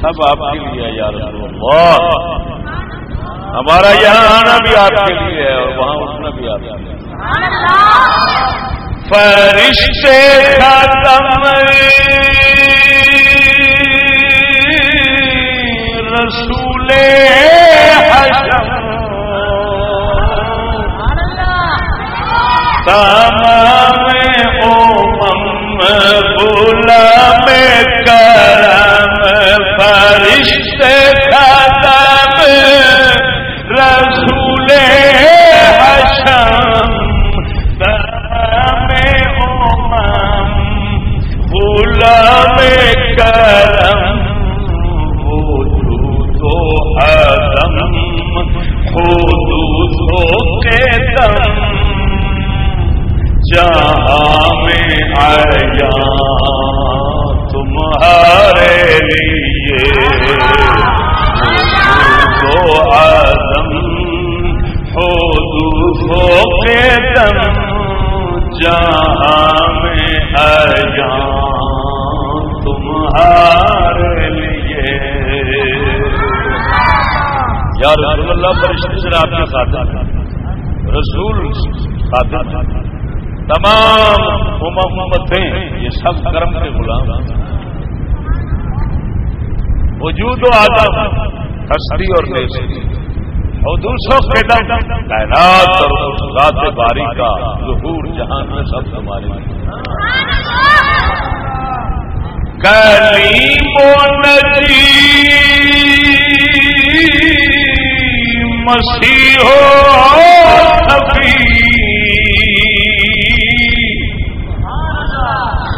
سب آپ کے لیے یا رسول اللہ۔ ہمارا یہاں آنا بھی آپ کے لیے ہے اور وہاں اٹھنا بھی آپ کے لیے فرشتے یا رسول اللہ پر سے آپ کا ساتھ رسول ساتھ تمام امتیں یہ سب کرم کے غلام وجود و آدم، ہستی اور نیستی اور دوسروں کے دم، کائنات اور ذات باری کا ظہور جہان میں سب ہمارے کلیم و نجی مسیح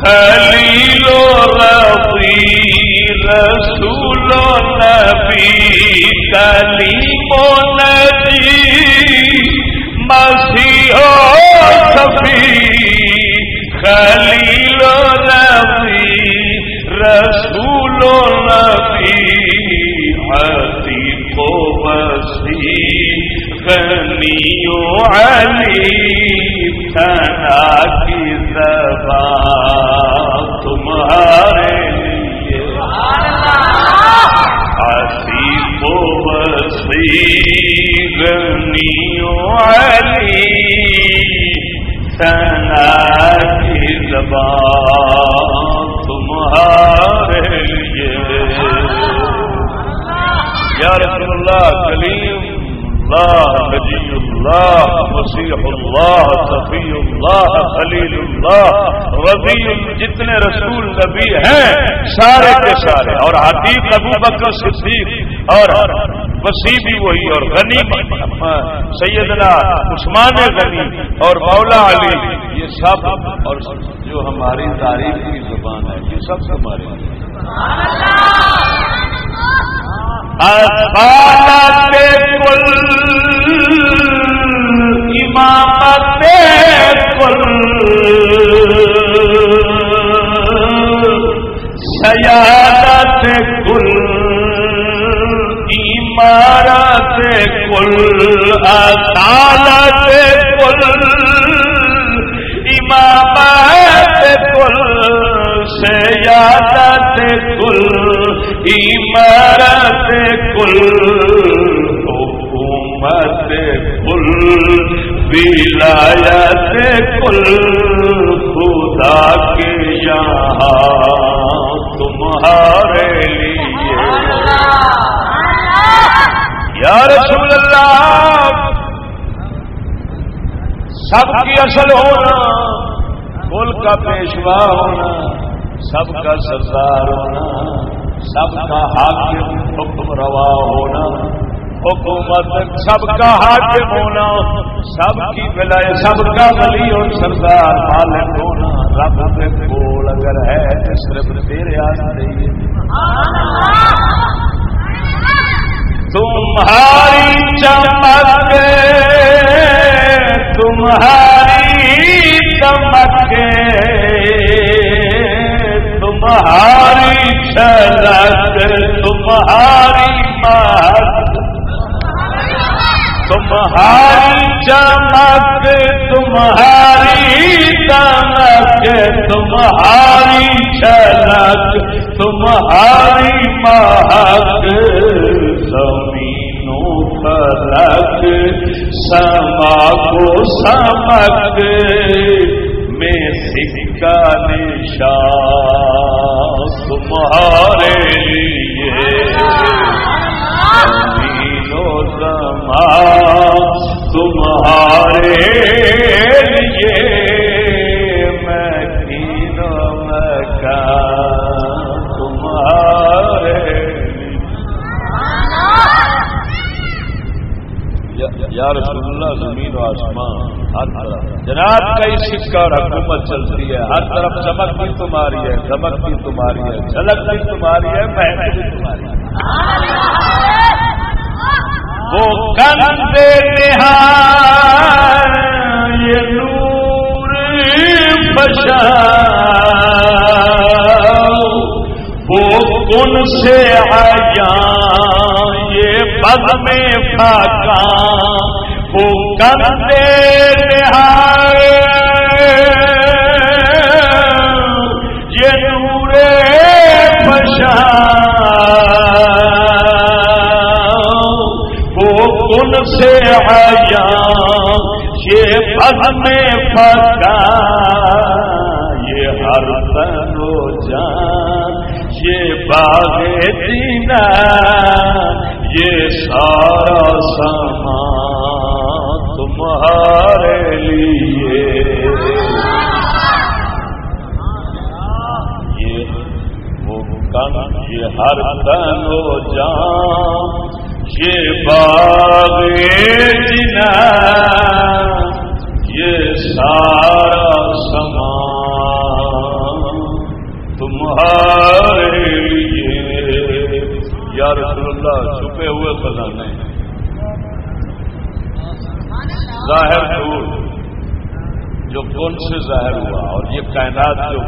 خلیل و رفیع رسول نبی کلیم و نبی۔ مسیح صفی خلیل و نبی، رسول نبی۔ و غنی و علی تنا کی زبان تمہارے علی سنا کی زبان اللہ کلیم اللہ نجی اللہ مسیح اللہ صفی اللہ خلیل اللہ ربی جتنے رسول نبی ہیں، سارے کے سارے، اور حقیق ابو بکر صدیق، اور وسیع بھی وہی، اور غنی سیدنا عثمان غنی، اور مولا علی، یہ سب، اور جو ہماری تاریخ کی زبان ہے، یہ سب ہمارے کل امامت کل۔ سیادت کل عمارت کل عدالت کل۔ ولایت کل خدا کے یہاں تمہارے لیے۔ یا رسول اللہ، سب کی اصل ہونا، ملک کا پیشوا ہونا، سب کا سردار ہونا، سب کا حاکم حکم روا ہونا، حکومت سب کا حاکم ہونا۔ سب کی بلائے، سب کا ولی اور سردار مالک ہونا رب کے کول اگر ہے تو صرف تیرے آستے تمہاری چمک تمہاری چمک، تمہاری چلک تمہاری مہک تمہاری چمک تمہاری چمک تمہاری چلک تمہاری مہک زمینوں فلک سما کو سمک، میں سکا نشان، تمہارے تمہارے لیے میں کا تمہارے یا رسول اللہ، زمین و آسمان، ہر طرف۔ جناب، کئی سکہ اور حکومت چلتی ہے، ہر طرف چمک بھی تمہاری ہے چمک بھی تمہاری ہے، جھلک بھی تمہاری ہے محنت بھی تمہاری ہے۔ وہ کندے نہار، یہ نور بشا وہ کن سے آیا، یہ پد میں پھاکا۔ وہ کندے نہار، یہ نور بشا ان سے آیا یہ پگ میں پکا، یہ ہر تنو جان، یہ باغ دینا یہ سارا سامان تمہارے لیے۔ یہ وہ کن یہ ہر تنو جان یہ باغ جنا، یہ سارا سمان تمہارے لیے۔ یا رسول اللہ، چھپے ہوئے خزانے۔ ظاہر دور جو کون سے ظاہر ہوا اور یہ کائنات جو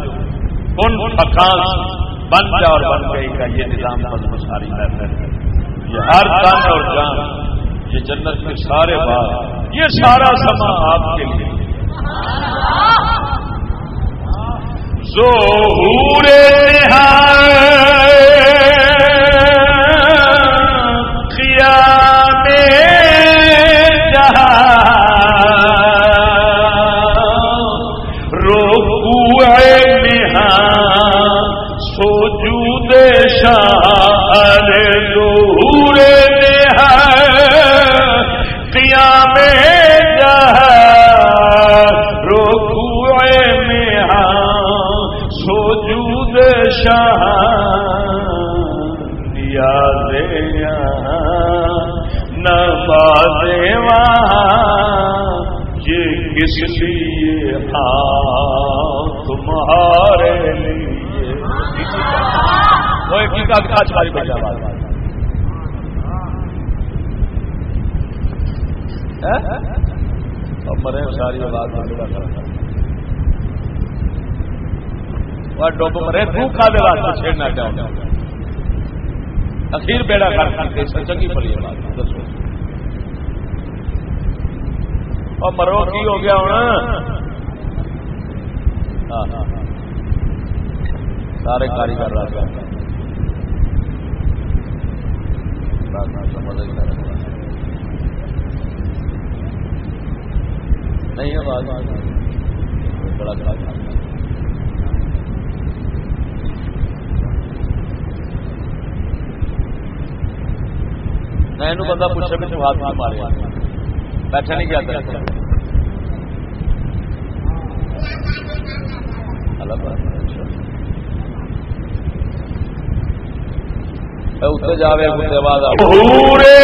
کون مکان بن جا اور بن گئی کا یہ نظام بس مساری محفل ہے۔ یہ ہر تن اور جان یہ جنت کے سارے بات یہ سارا سما آپ کے لیے۔ ظہور تمہارے لیے۔ مرے ساری آواز ڈب مرے دکھا دے واسطے چھیڑنا چاہتا ہوں اخیر بیڑا کر کر کے چنگی پڑی آواز دسو۔ مرو، کی ہو گیا ہونا؟ سارے کاریگر رہا نہیں آواز بڑا میں بندہ پوچھا بھی تو ہاتھ مارے بیٹھا نہیں کیا کرتا اتنے جاوے کتے بعد پورے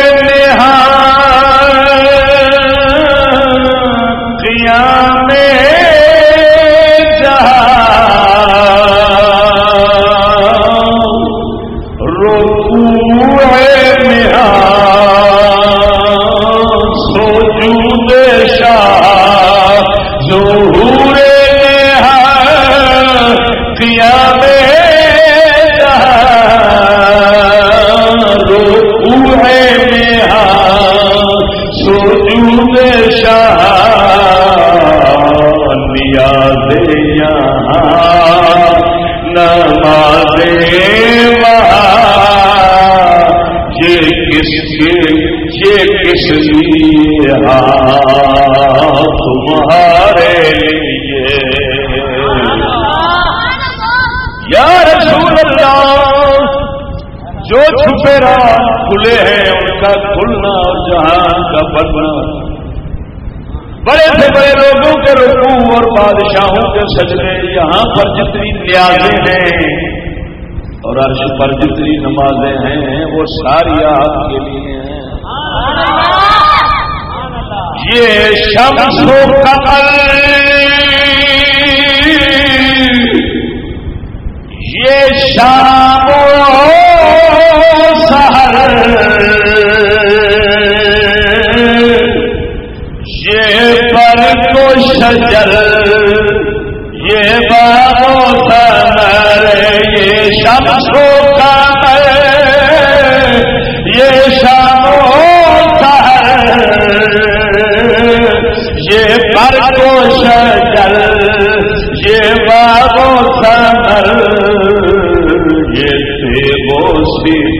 تمہارے لیے۔ یا رسول اللہ، جو چھپے رہا کھلے ہیں، ان کا کھلنا اور جہان کا بننا بڑے سے بڑے لوگوں کے رکو اور بادشاہوں کے سجنے یہاں پر جتنی نیازیں ہیں اور عرش پر جتنی نمازیں ہیں، وہ ساری آپ کے لیے ہیں۔ یہ شمس و قمر۔ یہ شام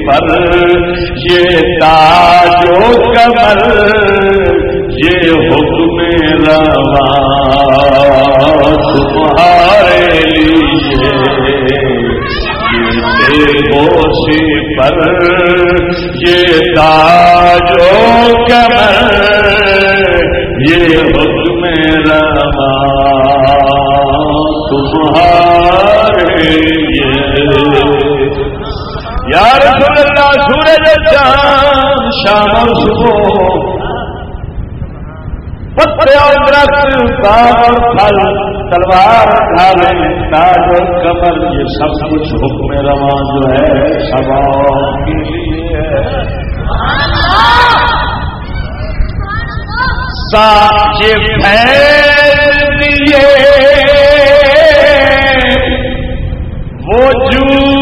پر یہ تاج و کمر یہ حکم روا تمہارے لیے۔ یہ سیبو پر یہ تاج چاند شام صبح پتے اور درخت اور پھل، تلوار ڈھالے تاج اور کمر یہ سب کچھ حکم رواں جو ہے، سب کے لیے ساچ پھیل دیے۔ وجود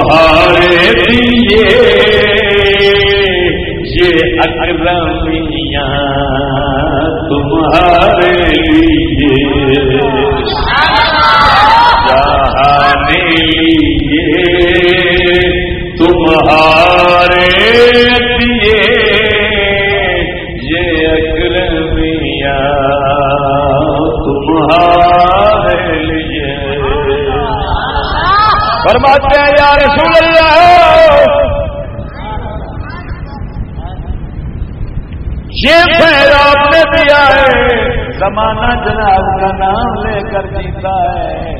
تمہارے لیے یہ اکرمیاں تمہارے لیے۔ چاہنے لیے تمہارے فرماتے ہیں، یا رسول اللہ! یہ پھر آپ نے دیا ہے۔ زمانہ جناب کا نام لے کر جیتا ہے۔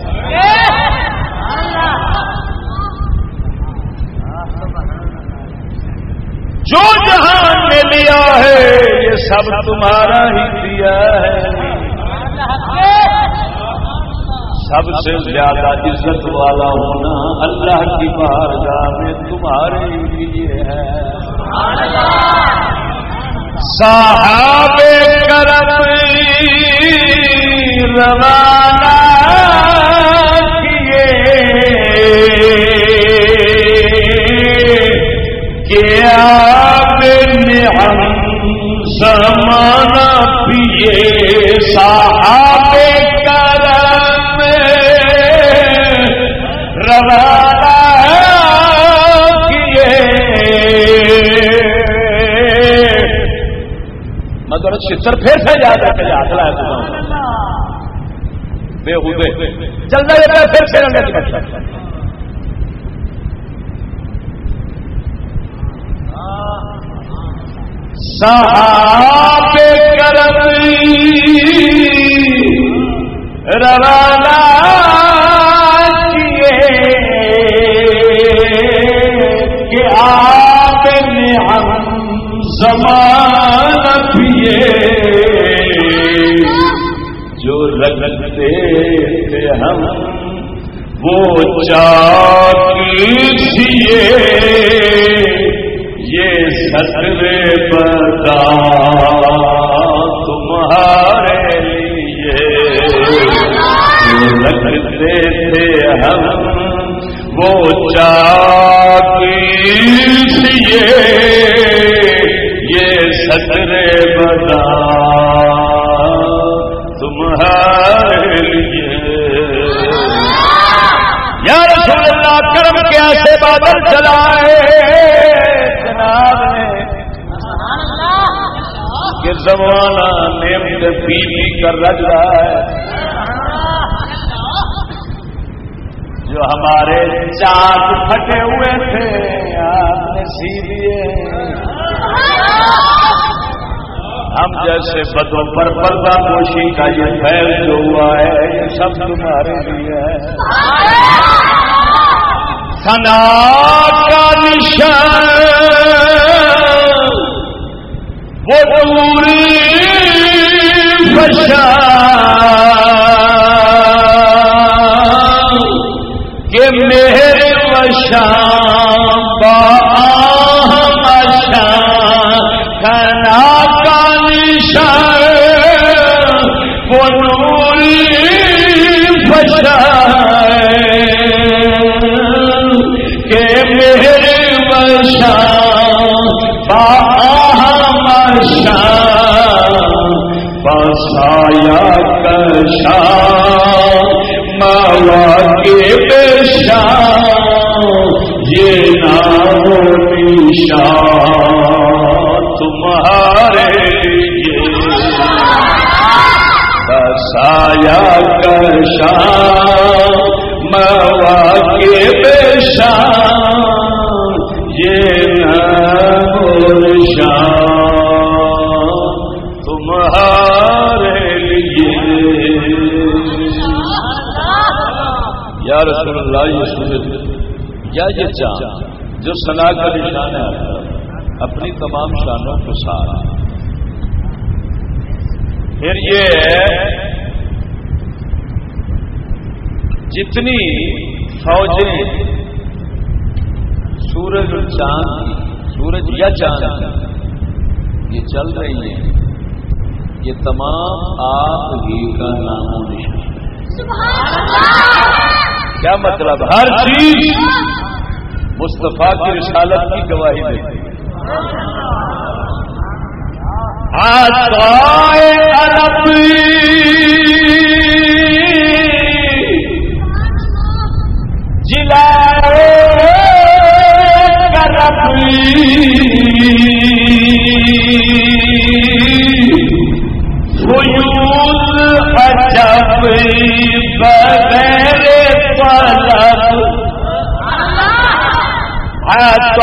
جو جہاں نے لیا ہے، یہ سب تمہارا ہی دیا ہے۔ سب سے زیادہ عزت والا ہونا اللہ کی بارگاہ میں تمہارے لیے ہے۔ صاحب کرم روانہ کیے۔ زمانہ چتر پھر سے یاد رکھ یاد لایا بے چل رہے پھر سے رنگ کی بچہ صحاب کرم۔ ہم وہ چاکی سیے یہ سسرے بتا تمہارے لیے۔ رکھتے تھے ہم وہ چار زمانہ نیم پی پی کر رکھ رہا ہے۔ جو ہمارے چاند پھٹے ہوئے تھے آپ نے سی لیے ہم جیسے بدوں پر پردہ پوشی کا یہ پھیل جو ہوا ہے، یہ سب تمہارے لیے ہے۔ سنا کا نشان۔ وہ پوری بشا کہ میرے بشا بشا کا نشان وہ بسایا کشا یہ چاند جو سنا کا نشان ہے اپنی تمام شانوں کو سارا۔ پھر یہ جتنی فوجیں سورج اور چاند سورج یا چاند یہ چل رہی ہیں یہ تمام آپ ہی کا نام و نشان۔ کیا مطلب؟ ہر چیز مصطفیٰ کی رسالت کی گواہی دیتی جلا بغیر عطائے عرب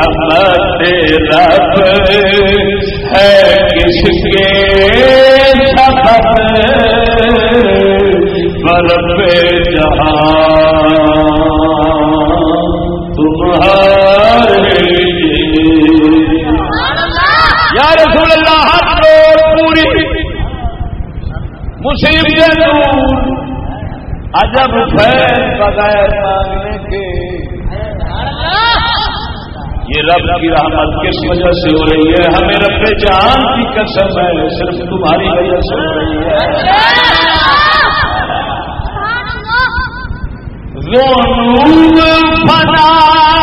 یہ رحمت رب ہے کس کے سبب بلب جہاں تمہارے یا رسول اللہ، ہاتھ پوری۔ مصیبت عجب فیل بغیر رب کی رحمت کس وجہ سے ہو رہی ہے؟ ہمیں رب جان کی قسم ہے صرف تمہاری وجہ سے ہو رہی ہے۔ فنا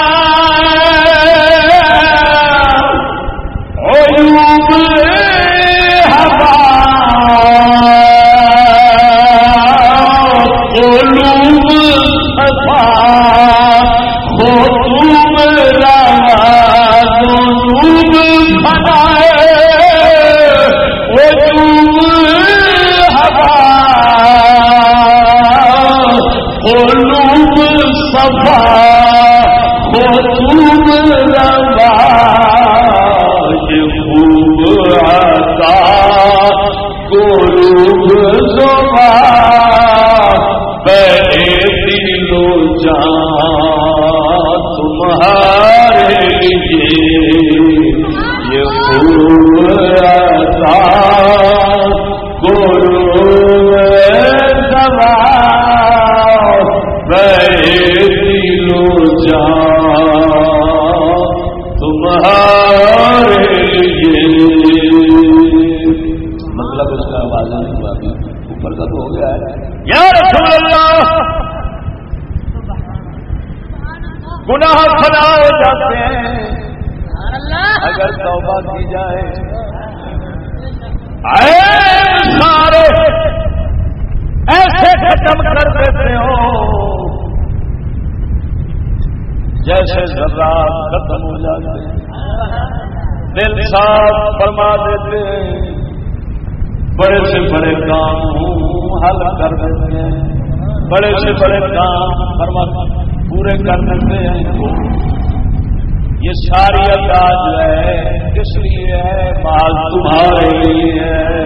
ساری انداز جو ہے۔ کس لیے ہے؟ مال تمہارے لیے ہے۔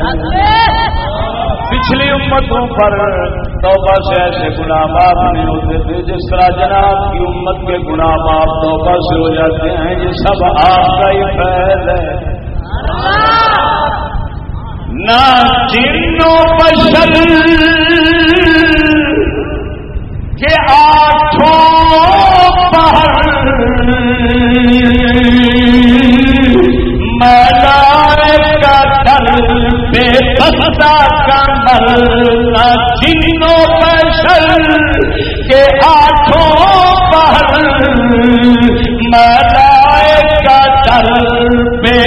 پچھلی امتوں پر توبہ سے ایسے گناہ معاف نہیں ہوتے تھے۔ جس طرح جناب کی امت کے گناہ معاف توبہ سے ہو جاتے ہیں، یہ سب آپ کا ہی فیل ہے۔ نہ جنو بشر کے آٹھوں میدان کا دل بے بستا کمل نہ جنو بشر کے آٹھوں پہر میدان کا دل بے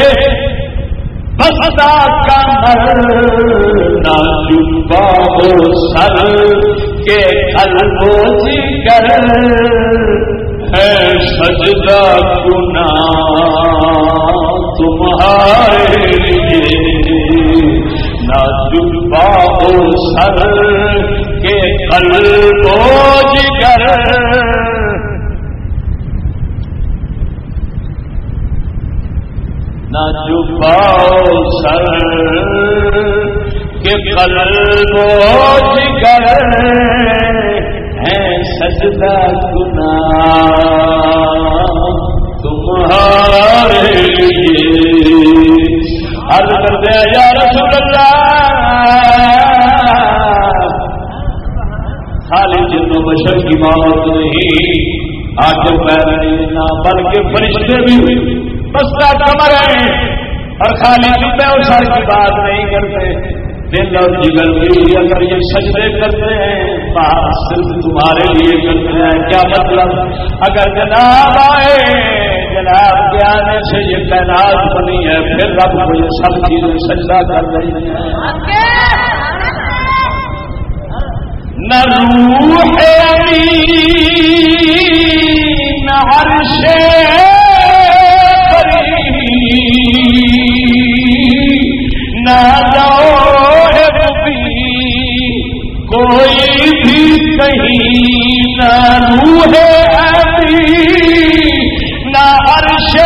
بستا نہ چپا ہو سر کے البوجی کر۔ ہے سجدہ گنا تمہارے لیے۔ نہ چپا سر کے البوجی کر نہ چپاؤ سر کے قلب و جگر۔ سجدہ گنا تمہارے حل کر دیا، یا رسول اللہ، خالی جن بشر کی موت نہیں، آج پیر نہ بلکہ فرشتے بھی بس کا کمر ہے اور خالی جمعے اور سر کی بات نہیں کرتے دل اور جگر لیے اگر یہ سجدے کرتے ہیں۔ صرف تمہارے لیے کرتے ہیں۔ کیا مطلب؟ اگر جناب آئے، جناب کے آنے سے یہ تعداد بنی ہے، پھر رب کو یہ سب چیزیں سجدہ کر رہی ہیں نہ روح امی نہ نہ کہیں نہ روح ابھی نہ عرش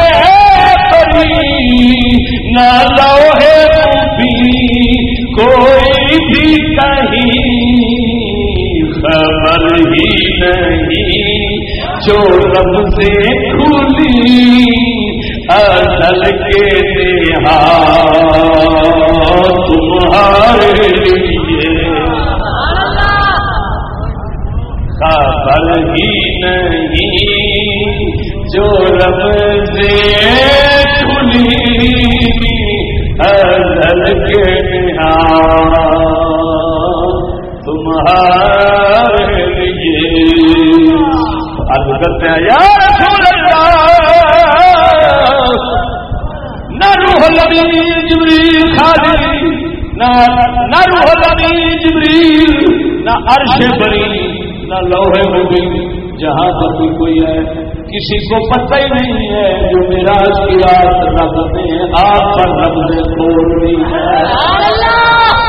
پری نہ لوہے بھی کوئی بھی کہیں خبر ہی نہیں جو رب سے کھلی اصل کے دیہا تمہارے لیے خبر ہی نہیں جو رب سے کھلی کے تمہارے لیے۔ ارد کرتے ہیں، یا رسول اللہ، نہ روح لگی جبریل خالی، نہ روح لگی جبریل، نہ عرش بری نہ لوہے ہوگی جہاں پر بھی کوئی ہے کسی کو پتہ ہی نہیں ہے جو میرا کی رات رب نے آپ پر رب نے توڑ دی ہے۔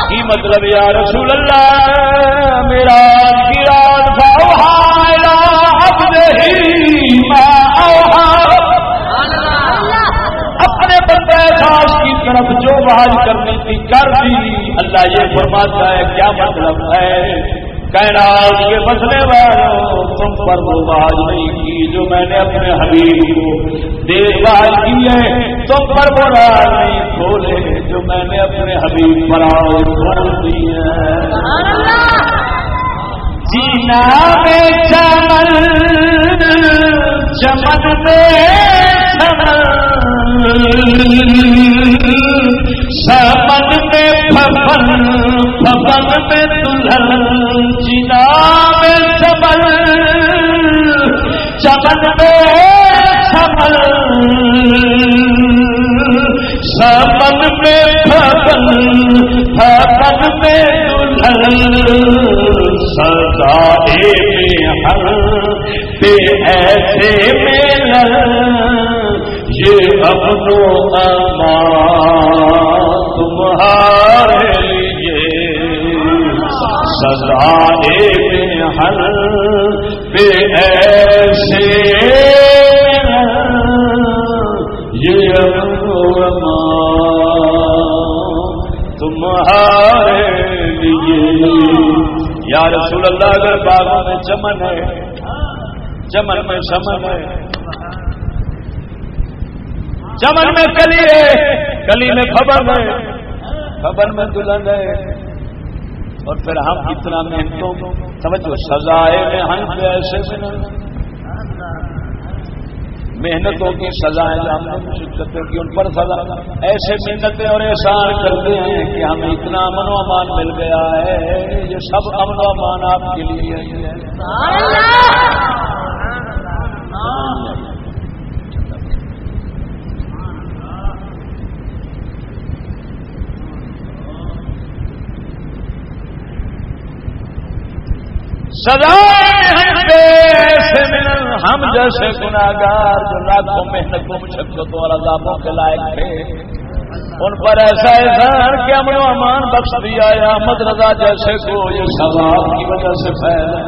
کی مطلب یا رسول اللہ میرا کی رات اپنے بندے خاص کی طرف جو بحال کرنے کی کر دی۔ اللہ یہ فرماتا ہے کیا مطلب ہے؟ کہنا کے بسنے والوں، تم پر وہ باز نہیں کی جو میں نے اپنے حبیب کو دیکھ بھال کی ہے۔ تم پر وہ راز نہیں کھولے جو میں نے اپنے حبیب پر آؤ کھول دی ہے۔ جینا میں چمن چمن۔ میں سمن میں پھپن پھپن میں دلہن جینا میں چمن چمن میں چمن سمن میں پھپن پھپن میں دلہن۔ سزائے میں ہر پہ ایسے میں لڑ یہ اپنو تمہارے لیے۔ سزائے میں ہر پہ ایسے یہ اپنو امان تمہارے لیے۔ یا رسول اللہ، اگر باغوں میں چمن ہے، چمن میں سمن ہے چمن میں کلی ہے کلی میں خبر ہے۔ خبر میں دلہن ہے۔ اور پھر ہم اتنا محنتوں سمجھو سزائے میں ہم ایسے محنتوں کی سزائیں کرتے کہ ان پر سزا۔ ایسے محنتیں اور احسان کرتے ہیں کہ ہمیں اتنا امن و امان مل گیا ہے۔ یہ سب امن و امان آپ کے لیے سزا ہم جیسے گناگار جو لاکھوں محنتوں، مشقتوں اور عذابوں کے لائق تھے۔ ان پر ایسا احسان کہ امن و امان بخش دیا، یا احمد رضا جیسے کو یہ ثواب کی وجہ سے پھیلا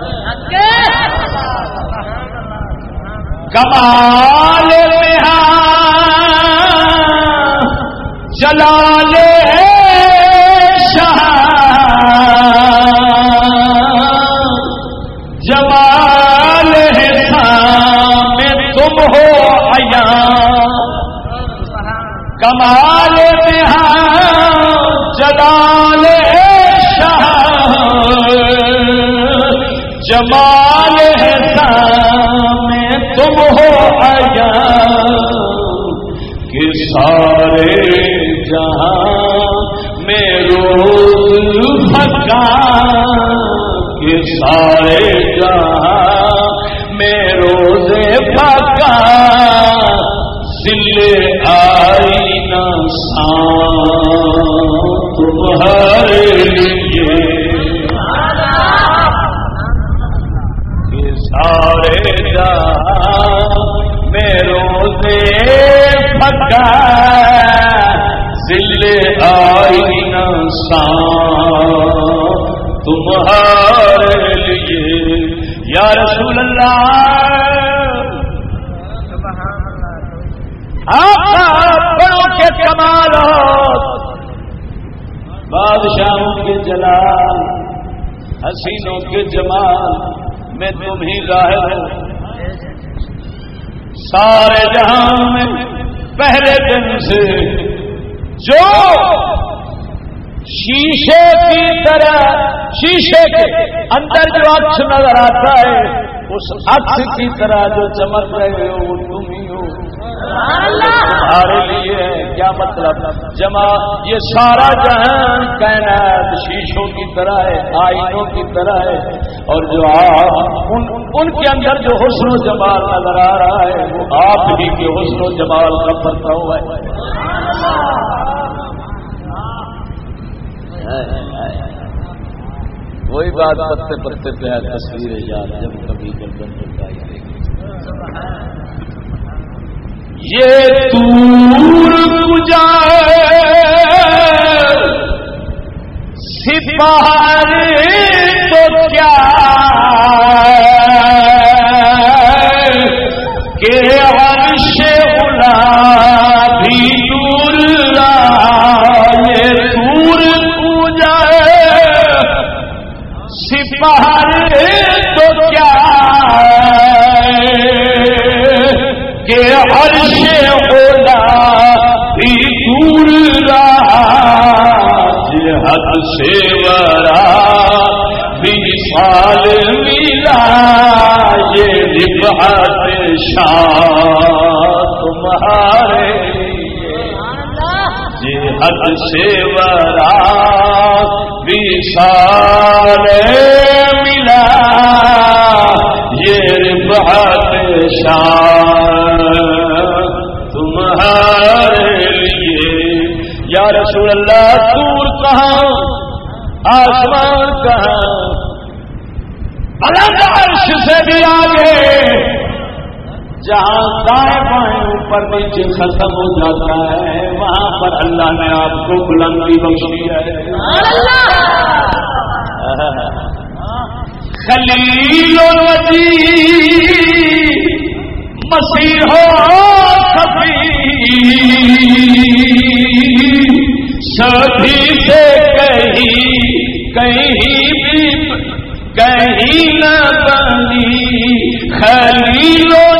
کمال جلال جلال شاہ، جمال میں تم ہو آیا۔ کہ سارے جہاں میں روز پھکا کہ سارے جہاں میں روزے پکا سلے آئی تمہارے لیے۔ یا رسول اللہ بڑوں کے کمالات، بادشاہوں کے جلال، حسینوں کے جمال میں تم ہی ظاہر ہو۔ سارے جہاں میں پہلے دن سے جو شیشے کی طرح شیشے کے اندر جو اکش نظر آتا ہے اس اکش کی طرح جو چمک رہے ہو وہ تم ہی ہو۔ تمہارے لیے کیا مطلب؟ جمع یہ سارا جہان کہنا شیشوں کی طرح ہے آئینوں کی طرح ہے۔ اور جو آپ ان, ان کے اندر جو حسن و جمال نظر آ رہا ہے وہ آپ ہی کے حسن و جمال کا ہوا ہے۔ وہی بات پتے پتے پہ تصویر یاد جب کبھی گردن ہوتا ہے۔ یہ دور گجائے سپاہ تو کیا کہ ہرش الا سپاہ تو کیا کہ ہر حد سے ورا بھی سال ملا یہ ربحت شاہ تمہارے یہ حد سے ورا سال ملا، یہ ربحت شاہ تمہارے لیے، یا رسول اللہ دور کہاں، آسمان کہاں؟ الگ عرش سے بھی آگے۔ جہاں دائیں بائیں اوپر نیچے ختم ہو جاتا ہے، وہاں پر اللہ نے آپ کو بلندی بخشی ہے۔ خلیل مسیح ہو سبھی سے کہیں کہیں بھی کہیں نہ بنی خلیلو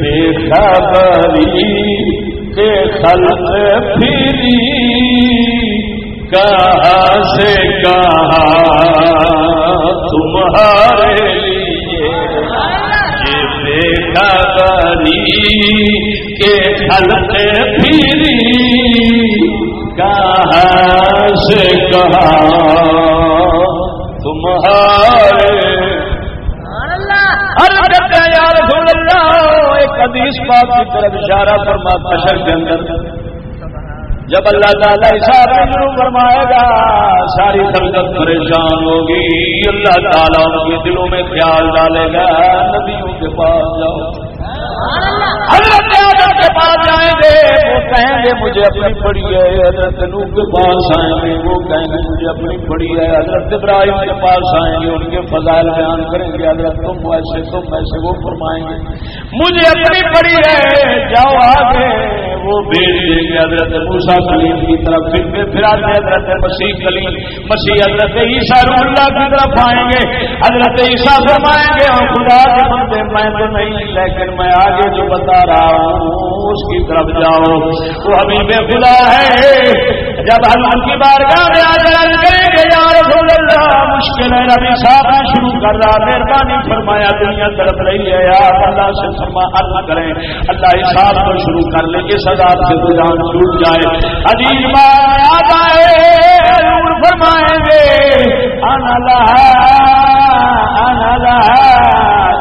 بے خبری کے خلق پھری۔ کہاں سے کہا تمہارے لیے یہ دیکھا کری کے خلق پھری۔ کہاں سے کہا تمہارے۔ ایک حدیث پاک کی طرف اشارہ فرما بشر کے اندر۔ جب اللہ تعالیٰ اشارہ شروع فرمائے گا، ساری سنگت پریشان ہوگی۔ اللہ تعالیٰ ان کے دلوں میں خیال ڈالے گا ندیوں کے پاس جاؤ۔ جائیں گے؟ وہ کہیں گے مجھے اپنی پڑی ہے، حضرت نو کے پاس آئیں گے۔ وہ کہیں گے مجھے اپنی پڑی ہے، حضرت ابراہیم کے پاس آئیں گے۔ ان کے فضائل بیان کریں گے۔ حضرت تم ایسے تم ایسے، وہ فرمائیں گے۔ مجھے اپنی پڑی ہے، جاؤ آگے۔ وہ بھیج دیں گے حضرت موسا کلیم کی طرف پھر پھر پھر آتے حضرت مسیح کلیم مسیح حضرت عیسیٰ اللہ کی طرف آئیں گے۔ حضرت عیسیٰ فرمائیں گے اور خدا کے بندے، میں تو نہیں، لیکن میں آگے جو بتا رہا ہوں، اس کی طرف جاؤ۔ وہ ابھی بے خدا ہے۔ جب ہم ان کی بارگاہ میں آ جان کریں گے یا رسول اللہ، مشکل ہے نبی صاحب نے شروع کر رہا، مہربانی فرمایا، دنیا طرف رہی ہے آپ اللہ سے فرما اللہ کریں۔ اللہ حساب کو شروع کر لیں گے سزا سے تو چھوٹ جائے۔ عجیب بات آ جائے فرمائیں گے آنا لہا آنا لہا،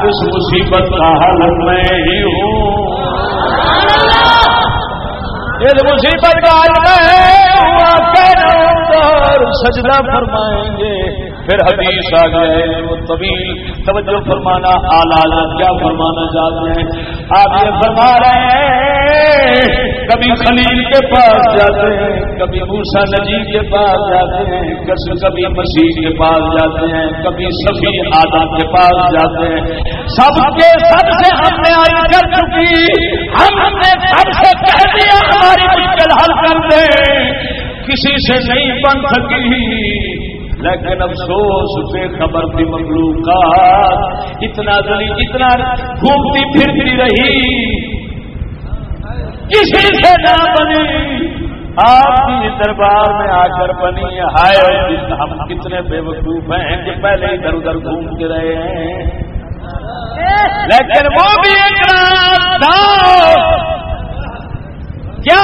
اس مصیبت کا حل میں ہی ہوں۔ اس مصیبت کا سجدہ فرمائیں گے۔ پھر حدیث آ گئے وہ طویل توجہ فرمانا، آلہ کیا فرمانا چاہتے ہیں؟ آپ یہ فرما رہے ہیں کبھی خلیل کے پاس جاتے ہیں، کبھی موسا نجی کے پاس جاتے ہیں کبھی مسیح کے پاس جاتے ہیں، کبھی سبھی آداب کے پاس جاتے ہیں۔ سب کے سب سے ہم نے آئی کر چکی، ہم نے سب سے کہہ دیا ہماری مشکل حل کر دیں کسی سے نہیں بن سکی، لیکن افسوس، بے خبر تھی مخلوقات۔ اتنا دلی، اتنا گھومتی پھرتی رہی۔ کسی سے نہ بنی، آپ کی دربار میں آ کر بنی ہائے، ہم کتنے بے وقوف ہیں کہ پہلے ادھر ادھر گھومتے رہے ہیں۔ لیکن وہ بھی ایک کیا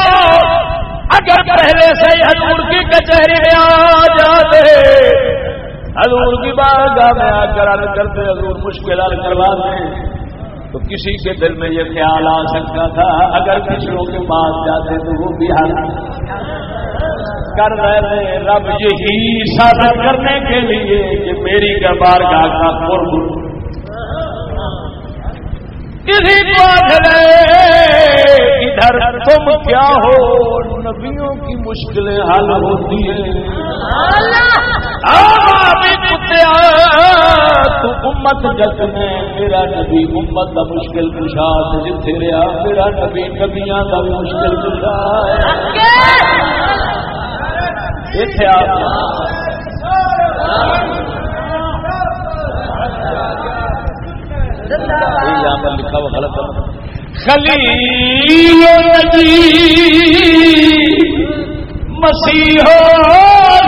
اگر پہلے سے حضور کی کچہری میں آ جاتے، حضور کی بارگاہ میں آ کر کرتے، حضور مشکل حل کروا دیں۔ تو کسی کے دل میں یہ خیال آ سکتا تھا، اگر کچھ کے پاس جاتے تو وہ بھی حل۔ کر رہے رب یہی سادہ کرنے کے لیے کہ میری کا بارگاہ کا قرب۔ کسی کو ادھر تم کیا ہو؟ نبیوں کی مشکلیں حل ہوتی ہیں۔ تو امت جگ میں میرا نبی امت کا مشکل کشا جتنے رہا میرا نبی نبیاں کا مشکل کشا ہے۔ یہاں پر لکھا ہوا غلط خلیل مسیح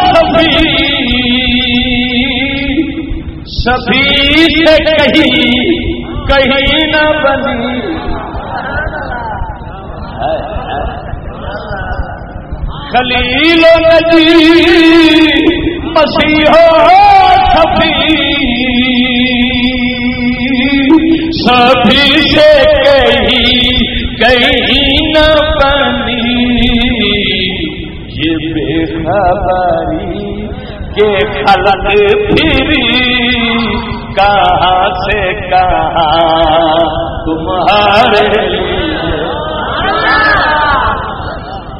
سبھی سبھی سے کہیں کہیں نہ بنی خلیل نجی مسیح سبھی سبھی سے کہیں کہیں نہ بنی۔ یہ بے خبری کے خلق پھری۔ کہاں سے کہاں؟ تمہارے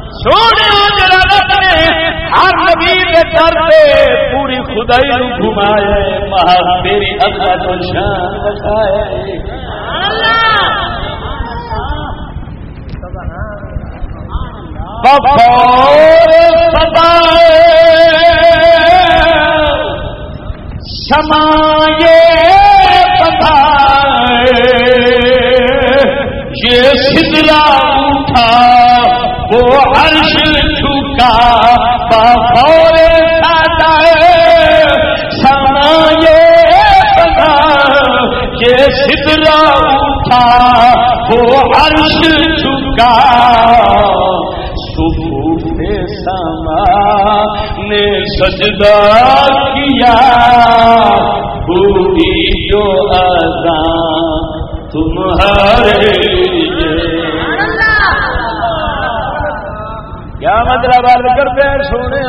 سونے ہر نبی کے در پہ پوری خدائی گھمائے مہا میری اللہ کو شان بتائے بفور صدا سمائے۔ یہ سدلا اٹھا، وہ عرش چھکا بخور ساتا سمائے یہ سدلا اٹھا، وہ عرش چھکا سجدہ کیا پوری جو تمہارے کیا مطلب عرض کرتے ہیں، سونے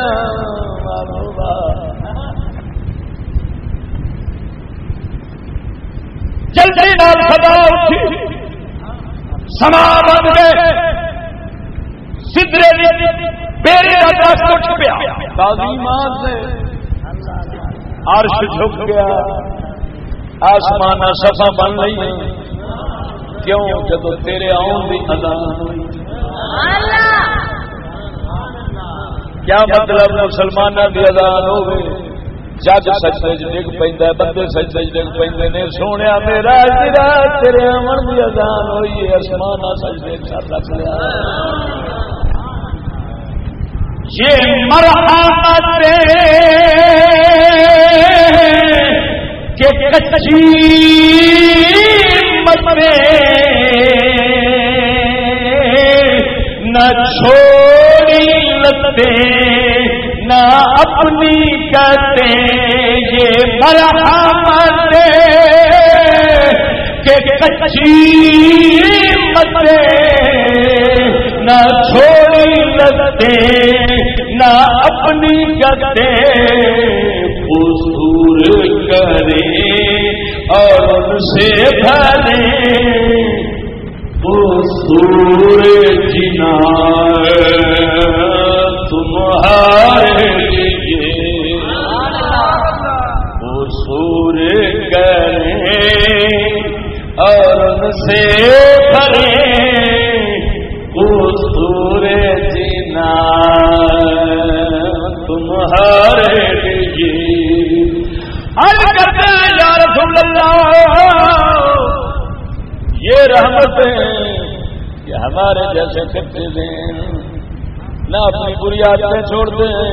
جلدی نال سدا اٹھی۔ سما بن گئے۔ سدرے میرے دس اٹھ پیا۔ تعظیمات سے عرش جھک گیا۔ آسمان سفا بن رہی ہے کیوں؟ جب تیرے آن بھی اذان کیا مطلب مسلمان بھی اذان ہو گئے جج سجدے چ ڈگ پہ بندے سجدے چ ڈگ پہ نے سونے میرا تیرے امن بھی اذان ہوئی آسمان سجدے رکھ لیا۔ یہ مرحمت کہ کچی مرے نہ چھوڑی لگتے نہ اپنی کرتے۔ یہ مرحمت کہ کچی مرے نہ چھوڑی لگتے نہ اپنی گدے پوسو کریں اور ان سے بھریں سور جنا تمہارے لیے وہ سور کریں اور ان سے یہ رحمتیں کہ ہمارے جیسے کرتے دیں نہ اپنی بری عادتیں چھوڑ دیں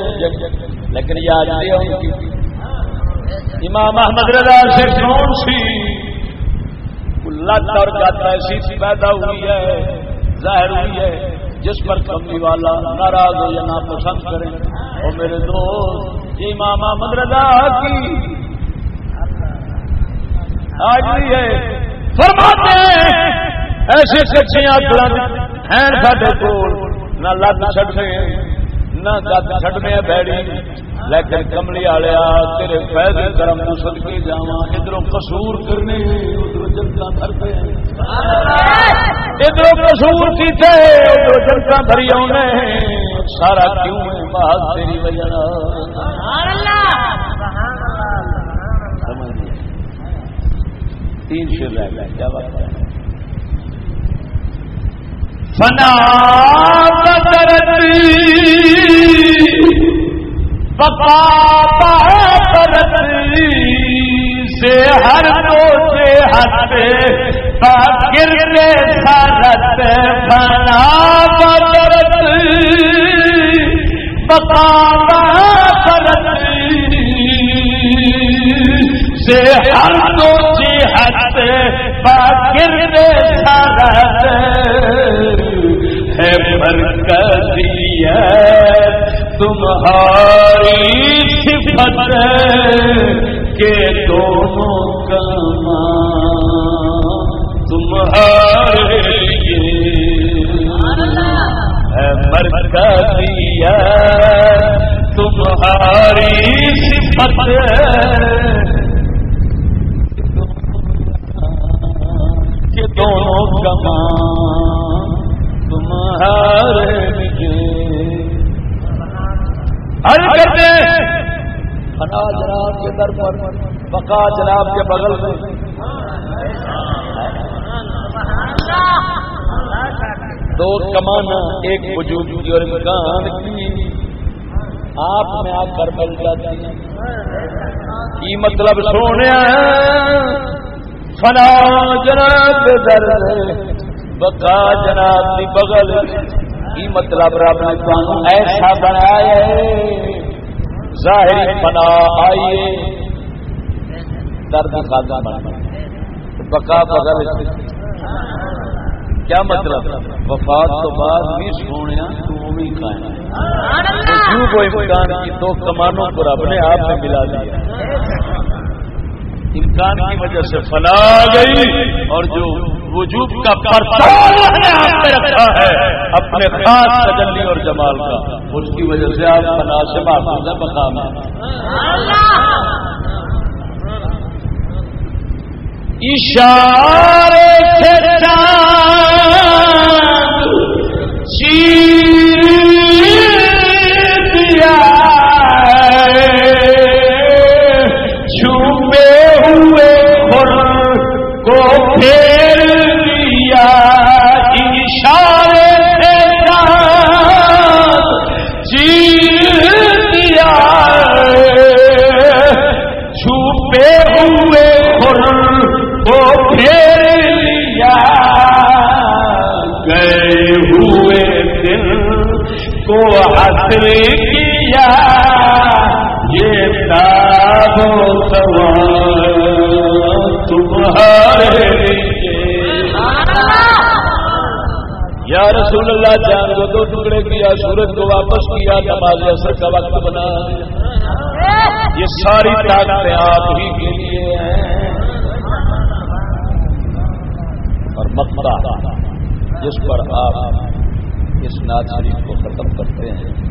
لیکن یہ آج ان کی۔ امام احمد رضا سے کون سی؟ لت اور گت ایسی پیدا ہوئی ہے، ظاہر ہوئی ہے، جس پر کمنی والا ناراض ہو یا ناپسند کرے۔ اور میرے دوست امام احمد رضا کی آج بھی ہے۔ فرماتے ہیں ایسے سچیاں ہیں سارے کو نہ لت چڑھنے نہ گت چڑھنے بیڑی لیکن کملی والے تیرے فیض کرم تو سد کے جا ادھر قصور کرنے ادھر جنتا کرتے ادھر قصور کیتے ادھر جنتا بھری آنے سارا کیوں ہے بات تیری وجہ تین سے رہ گئے، کیا بات ہے؟ فنا بدرتی بپا بدرتی سے ہر دو سے ہٹے گر نے سارت فنا بدرتی بپا بدرتی سے ہر دو جہت باگر سارت ہے مرکزی تمہاری صفت کے دونوں کما تمہارے ہے مرکزی تمہاری صفت ہر کرتے فنا جناب کے در پر، بقا جناب کے بغل میں۔ دو کمانا ایک وجود کی اور مکان کی۔ آپ میں آ کر مل جاتی کی مطلب سونے؟ فنا جناب در بقا جناب کی بغل۔ کی مطلب رب نے ایسا بنایا ظاہر فنا آئیے۔ درد خاصا بنا۔ بقا بغل کیا مطلب؟ وفات تو بعد بھی سونے تو بھی کھانا کوئی مکان کی دو کمانوں کو رب نے آپ نے ملا دیا۔ امکان کی وجہ سے فنا گئی اور جو وجود کا رکھا ہے۔ اپنے خاص تجلی اور جمال کا۔ اس کی وجہ سے آپ فنا سے محفوظ ہے مقام اشارے کیا رسول اللہ جان کو دو ٹکڑے کیا سورج کو واپس کیا، نماز اثر کا وقت بنا۔ یہ ساری طاقتیں آپ ہی کے لیے ہیں۔ اور مقبرہ جس پر آپ اس ناد شریف کو ختم کرتے ہیں۔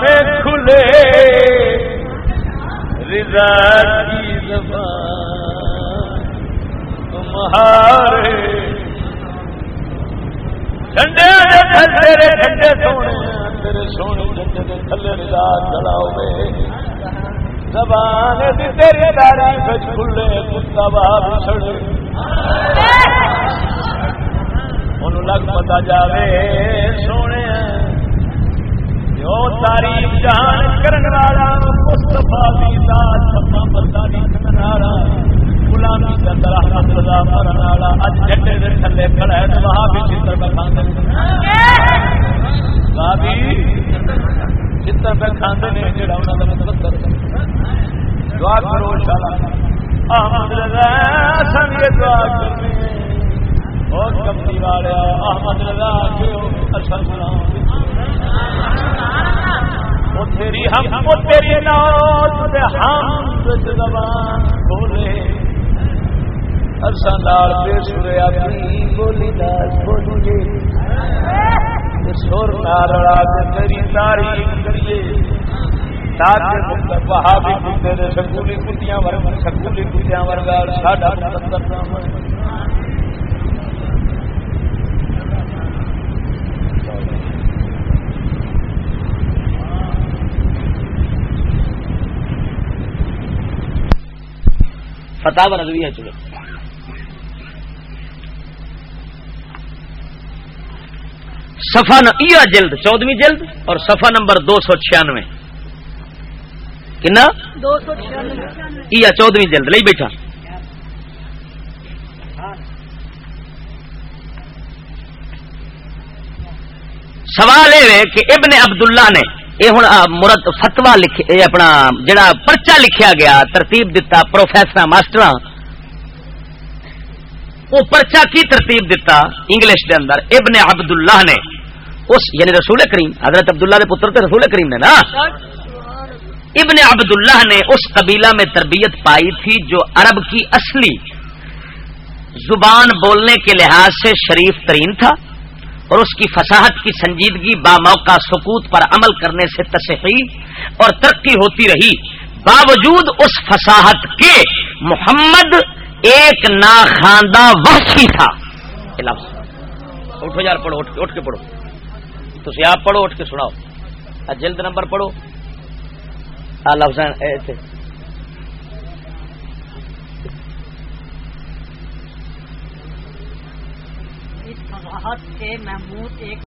میں کھلے۔ رضا کی زبان تمہارے۔ ٹھنڈے تھلے ٹھنڈے سونے۔ تیرے سونے جھنڈے کے تھلے رضا چڑھاؤ زبان دی تیری تاریخ کھلے کتا باب چھڑے ان لگ پتا جاوے۔ سونے جو تعریف کرن والا دی ذات برداری کرن والا غلامی احمد مرن والا اج جھٹے دے تھلے کھڑا ہے چتر چتر نے۔ جڑا انہاں دا مطلب کر دعا کرو انشاءاللہ۔ احمد رضا یہ دعا اور احمد رضا کیوں اصل بناؤ تیری ہم تیری نوت ہم زبان بولے۔ ارسان لال پہ سورے اپنی بولی داس بولیے سر نہ رڑا کے تیری تاریخ کریے۔ تاکہ وہابی کتے سکولی کتیاں ورگا سکولی کتیاں ورگا ساڈا مقدر نہ ہوئے فتح رضوی ہے چلو سفا جلد چودویں جلد اور سفا نمبر دو سو چھیانوے۔ کنا؟ دو سو چھیانوے۔ چودویں جلد لئی بیٹھا۔ سوال یہ کہ ابن عبداللہ نے یہ ہوں مرد فتوا لکھے اپنا جڑا پرچا لکھیا گیا، ترتیب دتا پروفیسر ماسٹر وہ پرچا کی ترتیب دتا؟ انگلش دے اندر، ابن عبداللہ نے۔ اس یعنی رسول کریم، حضرت عبداللہ کے پتر تو رسول کریم نے نا؟ ابن عبداللہ نے اس قبیلہ میں تربیت پائی تھی جو عرب کی اصلی زبان بولنے کے لحاظ سے شریف ترین تھا۔ اور اس کی فساحت کی سنجیدگی با موقع سکوت پر عمل کرنے سے تصحیح اور ترقی ہوتی رہی۔ باوجود اس فساحت کے محمد ایک ناخاندہ وحشی تھا۔ اٹھو یار، پڑھو، اٹھ کے پڑھو۔ تو آپ پڑھو، اٹھ کے سناؤ۔ جلد نمبر پڑھو۔ لفظ سے محمود ایک